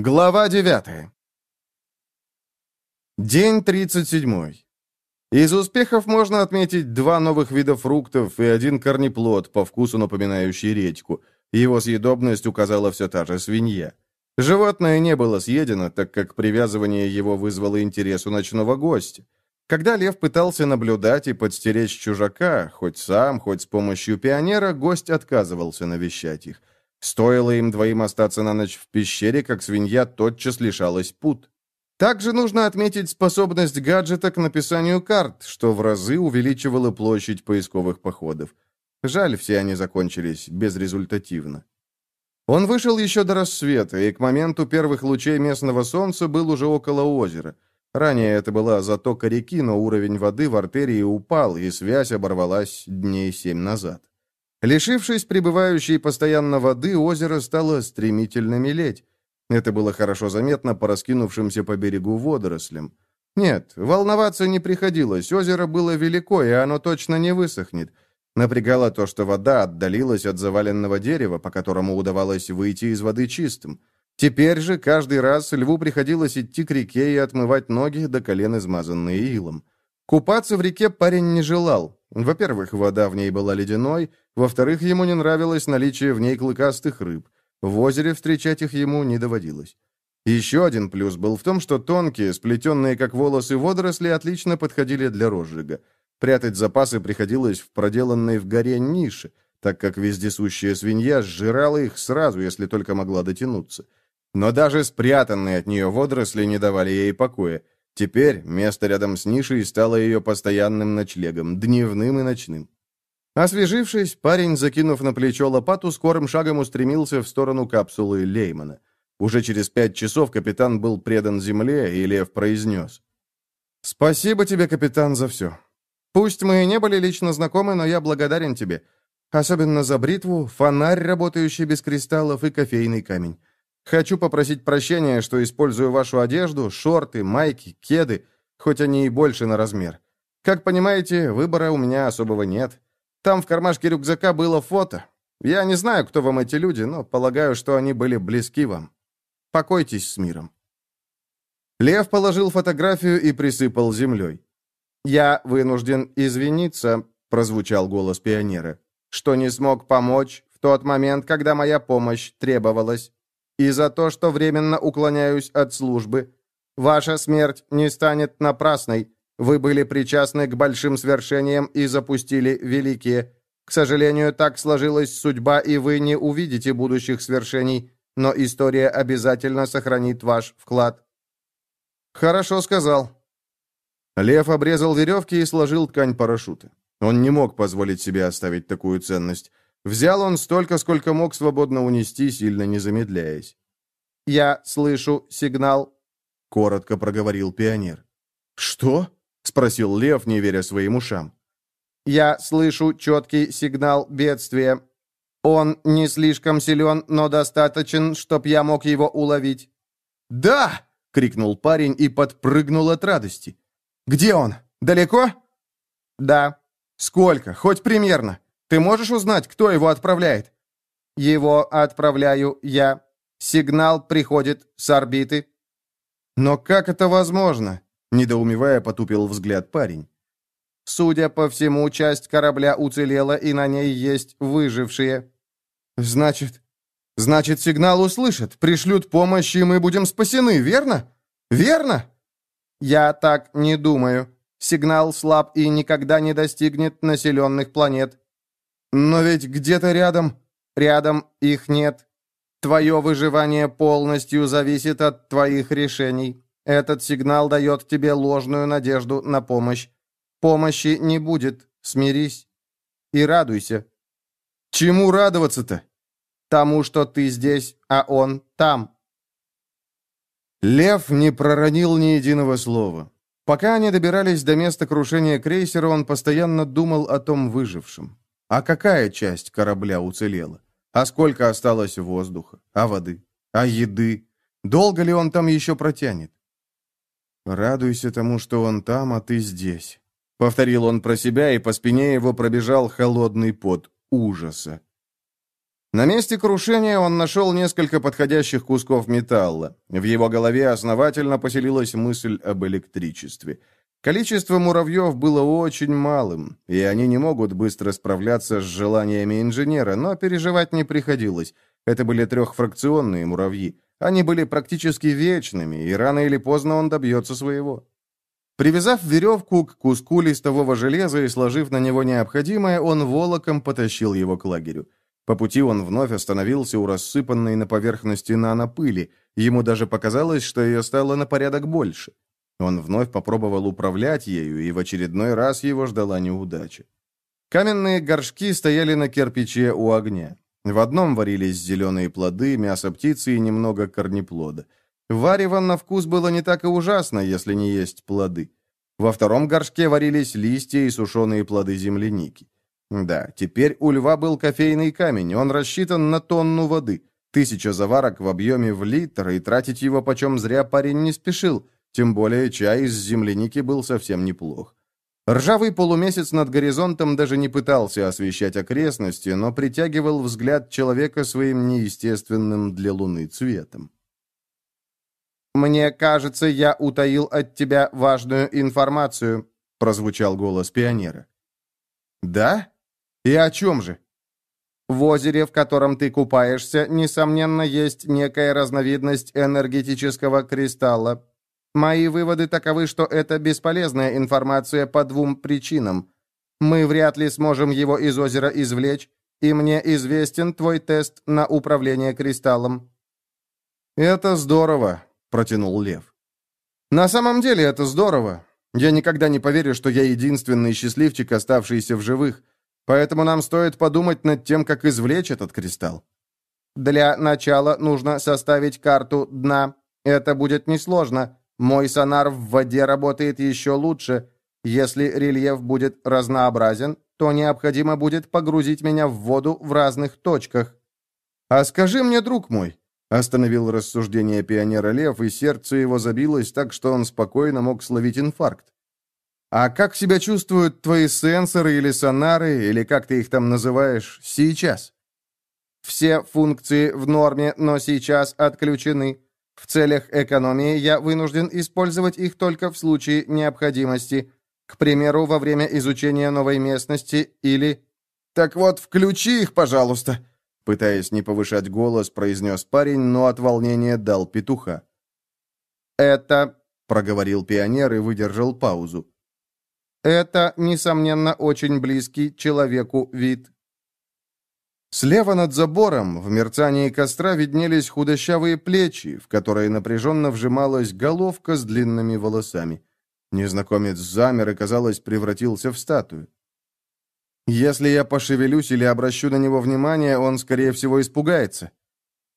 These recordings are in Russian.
Глава 9. День 37. Из успехов можно отметить два новых вида фруктов и один корнеплод, по вкусу напоминающий редьку. Его съедобность указала все та же свинья. Животное не было съедено, так как привязывание его вызвало интерес у ночного гостя. Когда лев пытался наблюдать и подстеречь чужака, хоть сам, хоть с помощью пионера, гость отказывался навещать их. Стоило им двоим остаться на ночь в пещере, как свинья тотчас лишалась пут. Также нужно отметить способность гаджета к написанию карт, что в разы увеличивало площадь поисковых походов. Жаль, все они закончились безрезультативно. Он вышел еще до рассвета, и к моменту первых лучей местного солнца был уже около озера. Ранее это была затока реки, но уровень воды в артерии упал, и связь оборвалась дней семь назад. Лишившись пребывающей постоянно воды, озеро стало стремительно мелеть. Это было хорошо заметно по раскинувшимся по берегу водорослям. Нет, волноваться не приходилось, озеро было велико, и оно точно не высохнет. Напрягало то, что вода отдалилась от заваленного дерева, по которому удавалось выйти из воды чистым. Теперь же каждый раз льву приходилось идти к реке и отмывать ноги до колен, измазанные илом. Купаться в реке парень не желал. Во-первых, вода в ней была ледяной, во-вторых, ему не нравилось наличие в ней клыкастых рыб. В озере встречать их ему не доводилось. Еще один плюс был в том, что тонкие, сплетенные как волосы водоросли отлично подходили для розжига. Прятать запасы приходилось в проделанной в горе нише, так как вездесущая свинья сжирала их сразу, если только могла дотянуться. Но даже спрятанные от нее водоросли не давали ей покоя. Теперь место рядом с нишей стало ее постоянным ночлегом, дневным и ночным. Освежившись, парень, закинув на плечо лопату, скорым шагом устремился в сторону капсулы Леймана. Уже через пять часов капитан был предан земле, и Лев произнес. «Спасибо тебе, капитан, за все. Пусть мы и не были лично знакомы, но я благодарен тебе. Особенно за бритву, фонарь, работающий без кристаллов, и кофейный камень. Хочу попросить прощения, что использую вашу одежду, шорты, майки, кеды, хоть они и больше на размер. Как понимаете, выбора у меня особого нет. Там в кармашке рюкзака было фото. Я не знаю, кто вам эти люди, но полагаю, что они были близки вам. Покойтесь с миром». Лев положил фотографию и присыпал землей. «Я вынужден извиниться», — прозвучал голос пионера, «что не смог помочь в тот момент, когда моя помощь требовалась, и за то, что временно уклоняюсь от службы. Ваша смерть не станет напрасной. Вы были причастны к большим свершениям и запустили великие. К сожалению, так сложилась судьба, и вы не увидите будущих свершений, но история обязательно сохранит ваш вклад». «Хорошо сказал». Лев обрезал веревки и сложил ткань парашюта. Он не мог позволить себе оставить такую ценность. Взял он столько, сколько мог свободно унести, сильно не замедляясь. «Я слышу сигнал», — коротко проговорил пионер. «Что?» спросил Лев, не веря своим ушам. «Я слышу четкий сигнал бедствия. Он не слишком силен, но достаточен, чтоб я мог его уловить». «Да!» — крикнул парень и подпрыгнул от радости. «Где он? Далеко?» «Да». «Сколько? Хоть примерно. Ты можешь узнать, кто его отправляет?» «Его отправляю я. Сигнал приходит с орбиты». «Но как это возможно?» Недоумевая, потупил взгляд парень. «Судя по всему, часть корабля уцелела, и на ней есть выжившие». «Значит, значит, сигнал услышат, пришлют помощь, и мы будем спасены, верно? Верно?» «Я так не думаю. Сигнал слаб и никогда не достигнет населенных планет». «Но ведь где-то рядом...» «Рядом их нет. Твое выживание полностью зависит от твоих решений. Этот сигнал дает тебе ложную надежду на помощь. Помощи не будет, смирись и радуйся. Чему радоваться-то? Тому, что ты здесь, а он там. Лев не проронил ни единого слова. Пока они добирались до места крушения крейсера, он постоянно думал о том выжившем. А какая часть корабля уцелела? А сколько осталось воздуха? А воды? А еды? Долго ли он там еще протянет? «Радуйся тому, что он там, а ты здесь», — повторил он про себя, и по спине его пробежал холодный пот ужаса. На месте крушения он нашел несколько подходящих кусков металла. В его голове основательно поселилась мысль об электричестве. Количество муравьев было очень малым, и они не могут быстро справляться с желаниями инженера, но переживать не приходилось. Это были трехфракционные муравьи. Они были практически вечными, и рано или поздно он добьется своего. Привязав веревку к куску листового железа и сложив на него необходимое, он волоком потащил его к лагерю. По пути он вновь остановился у рассыпанной на поверхности нанопыли. Ему даже показалось, что ее стало на порядок больше. Он вновь попробовал управлять ею, и в очередной раз его ждала неудача. Каменные горшки стояли на кирпиче у огня. В одном варились зеленые плоды, мясо птицы и немного корнеплода. Варево на вкус было не так и ужасно, если не есть плоды. Во втором горшке варились листья и сушеные плоды земляники. Да, теперь у льва был кофейный камень, он рассчитан на тонну воды. Тысяча заварок в объеме в литр, и тратить его почем зря парень не спешил, тем более чай из земляники был совсем неплох. Ржавый полумесяц над горизонтом даже не пытался освещать окрестности, но притягивал взгляд человека своим неестественным для Луны цветом. «Мне кажется, я утаил от тебя важную информацию», — прозвучал голос пионера. «Да? И о чем же?» В озере, в котором ты купаешься, несомненно, есть некая разновидность энергетического кристалла. Мои выводы таковы, что это бесполезная информация по двум причинам. Мы вряд ли сможем его из озера извлечь, и мне известен твой тест на управление кристаллом». «Это здорово», — протянул Лев. «На самом деле это здорово. Я никогда не поверю, что я единственный счастливчик, оставшийся в живых. Поэтому нам стоит подумать над тем, как извлечь этот кристалл. Для начала нужно составить карту дна. Это будет несложно. Мой сонар в воде работает еще лучше. Если рельеф будет разнообразен, то необходимо будет погрузить меня в воду в разных точках. А скажи мне, друг мой, Остановил рассуждение пионера Лев, и сердце его забилось так, что он спокойно мог словить инфаркт. «А как себя чувствуют твои сенсоры или сонары, или как ты их там называешь, сейчас?» «Все функции в норме, но сейчас отключены. В целях экономии я вынужден использовать их только в случае необходимости. К примеру, во время изучения новой местности или...» «Так вот, включи их, пожалуйста!» Пытаясь не повышать голос, произнес парень, но от волнения дал петуха. «Это...» — проговорил пионер и выдержал паузу. «Это, несомненно, очень близкий человеку вид». Слева над забором, в мерцании костра, виднелись худощавые плечи, в которые напряженно вжималась головка с длинными волосами. Незнакомец замер и, казалось, превратился в статую. Если я пошевелюсь или обращу на него внимание, он, скорее всего, испугается.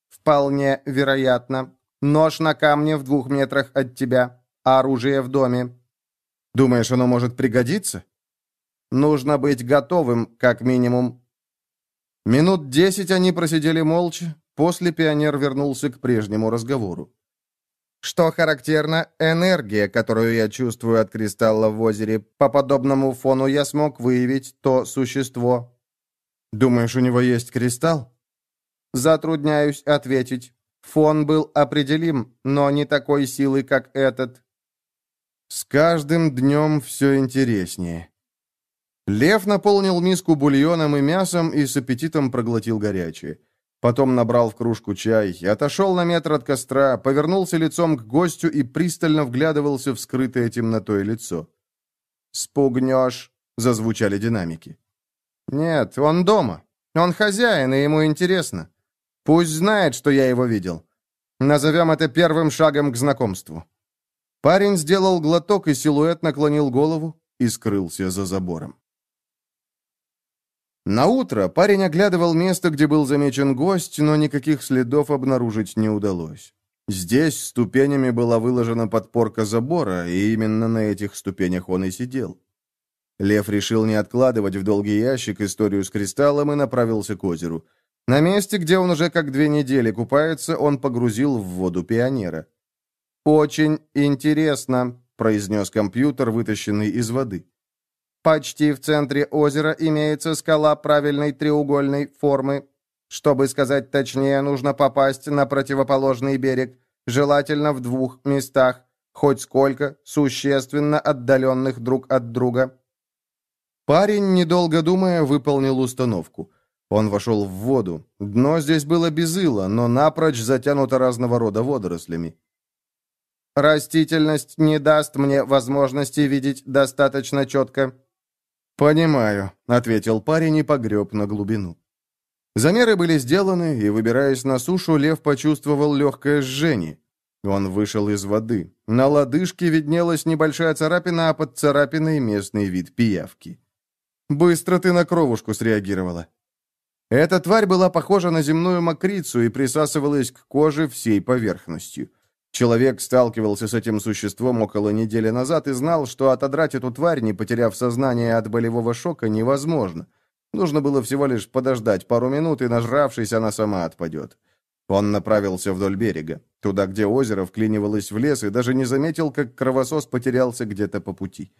Вполне вероятно. Нож на камне в двух метрах от тебя, а оружие в доме. Думаешь, оно может пригодиться? Нужно быть готовым, как минимум. Минут десять они просидели молча. После пионер вернулся к прежнему разговору. Что характерно, энергия, которую я чувствую от кристалла в озере, по подобному фону я смог выявить то существо. Думаешь, у него есть кристалл? Затрудняюсь ответить. Фон был определим, но не такой силы, как этот. С каждым днем все интереснее. Лев наполнил миску бульоном и мясом и с аппетитом проглотил горячее. Потом набрал в кружку чай, отошел на метр от костра, повернулся лицом к гостю и пристально вглядывался в скрытое темнотой лицо. «Спугнешь», — зазвучали динамики. «Нет, он дома. Он хозяин, и ему интересно. Пусть знает, что я его видел. Назовем это первым шагом к знакомству». Парень сделал глоток, и силуэт наклонил голову и скрылся за забором. На утро парень оглядывал место, где был замечен гость, но никаких следов обнаружить не удалось. Здесь ступенями была выложена подпорка забора, и именно на этих ступенях он и сидел. Лев решил не откладывать в долгий ящик историю с кристаллом и направился к озеру. На месте, где он уже как две недели купается, он погрузил в воду пионера. «Очень интересно», — произнес компьютер, вытащенный из воды. Почти в центре озера имеется скала правильной треугольной формы. Чтобы сказать точнее, нужно попасть на противоположный берег, желательно в двух местах, хоть сколько, существенно отдаленных друг от друга. Парень, недолго думая, выполнил установку. Он вошел в воду. Дно здесь было без ила, но напрочь затянуто разного рода водорослями. «Растительность не даст мне возможности видеть достаточно четко». «Понимаю», — ответил парень и погреб на глубину. Замеры были сделаны, и, выбираясь на сушу, лев почувствовал легкое жжение. Он вышел из воды. На лодыжке виднелась небольшая царапина, а под царапиной местный вид пиявки. «Быстро ты на кровушку среагировала». Эта тварь была похожа на земную мокрицу и присасывалась к коже всей поверхностью. Человек сталкивался с этим существом около недели назад и знал, что отодрать эту тварь, не потеряв сознание от болевого шока, невозможно – Нужно было всего лишь подождать пару минут, и, нажравшись, она сама отпадет. Он направился вдоль берега, туда, где озеро вклинивалось в лес, и даже не заметил, как кровосос потерялся где-то по пути.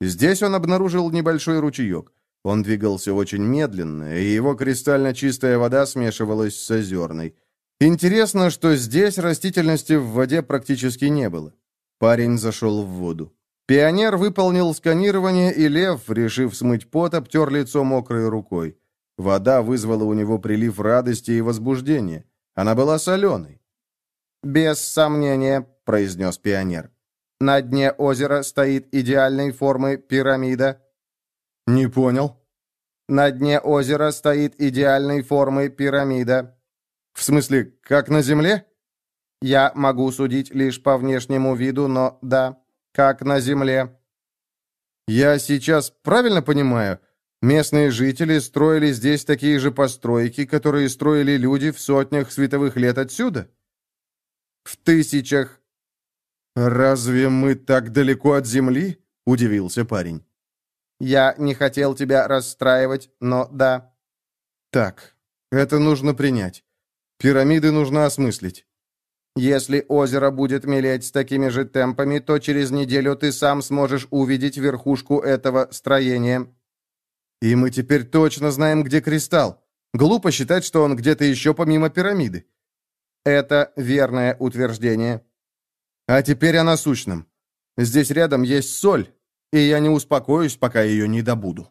Здесь он обнаружил небольшой ручеек. Он двигался очень медленно, и его кристально чистая вода смешивалась с озерной. Интересно, что здесь растительности в воде практически не было. Парень зашел в воду. Пионер выполнил сканирование, и лев, решив смыть пот, обтер лицо мокрой рукой. Вода вызвала у него прилив радости и возбуждения. Она была соленой. «Без сомнения», — произнес пионер. «На дне озера стоит идеальной формы пирамида». «Не понял». «На дне озера стоит идеальной формы пирамида». «В смысле, как на Земле?» «Я могу судить лишь по внешнему виду, но да, как на земле. Я сейчас правильно понимаю? Местные жители строили здесь такие же постройки, которые строили люди в сотнях световых лет отсюда? В тысячах. Разве мы так далеко от земли? Удивился парень. Я не хотел тебя расстраивать, но да. Так, это нужно принять. Пирамиды нужно осмыслить. Если озеро будет мелеть с такими же темпами, то через неделю ты сам сможешь увидеть верхушку этого строения». «И мы теперь точно знаем, где кристалл. Глупо считать, что он где-то еще помимо пирамиды». «Это верное утверждение». «А теперь о насущном. Здесь рядом есть соль, и я не успокоюсь, пока ее не добуду».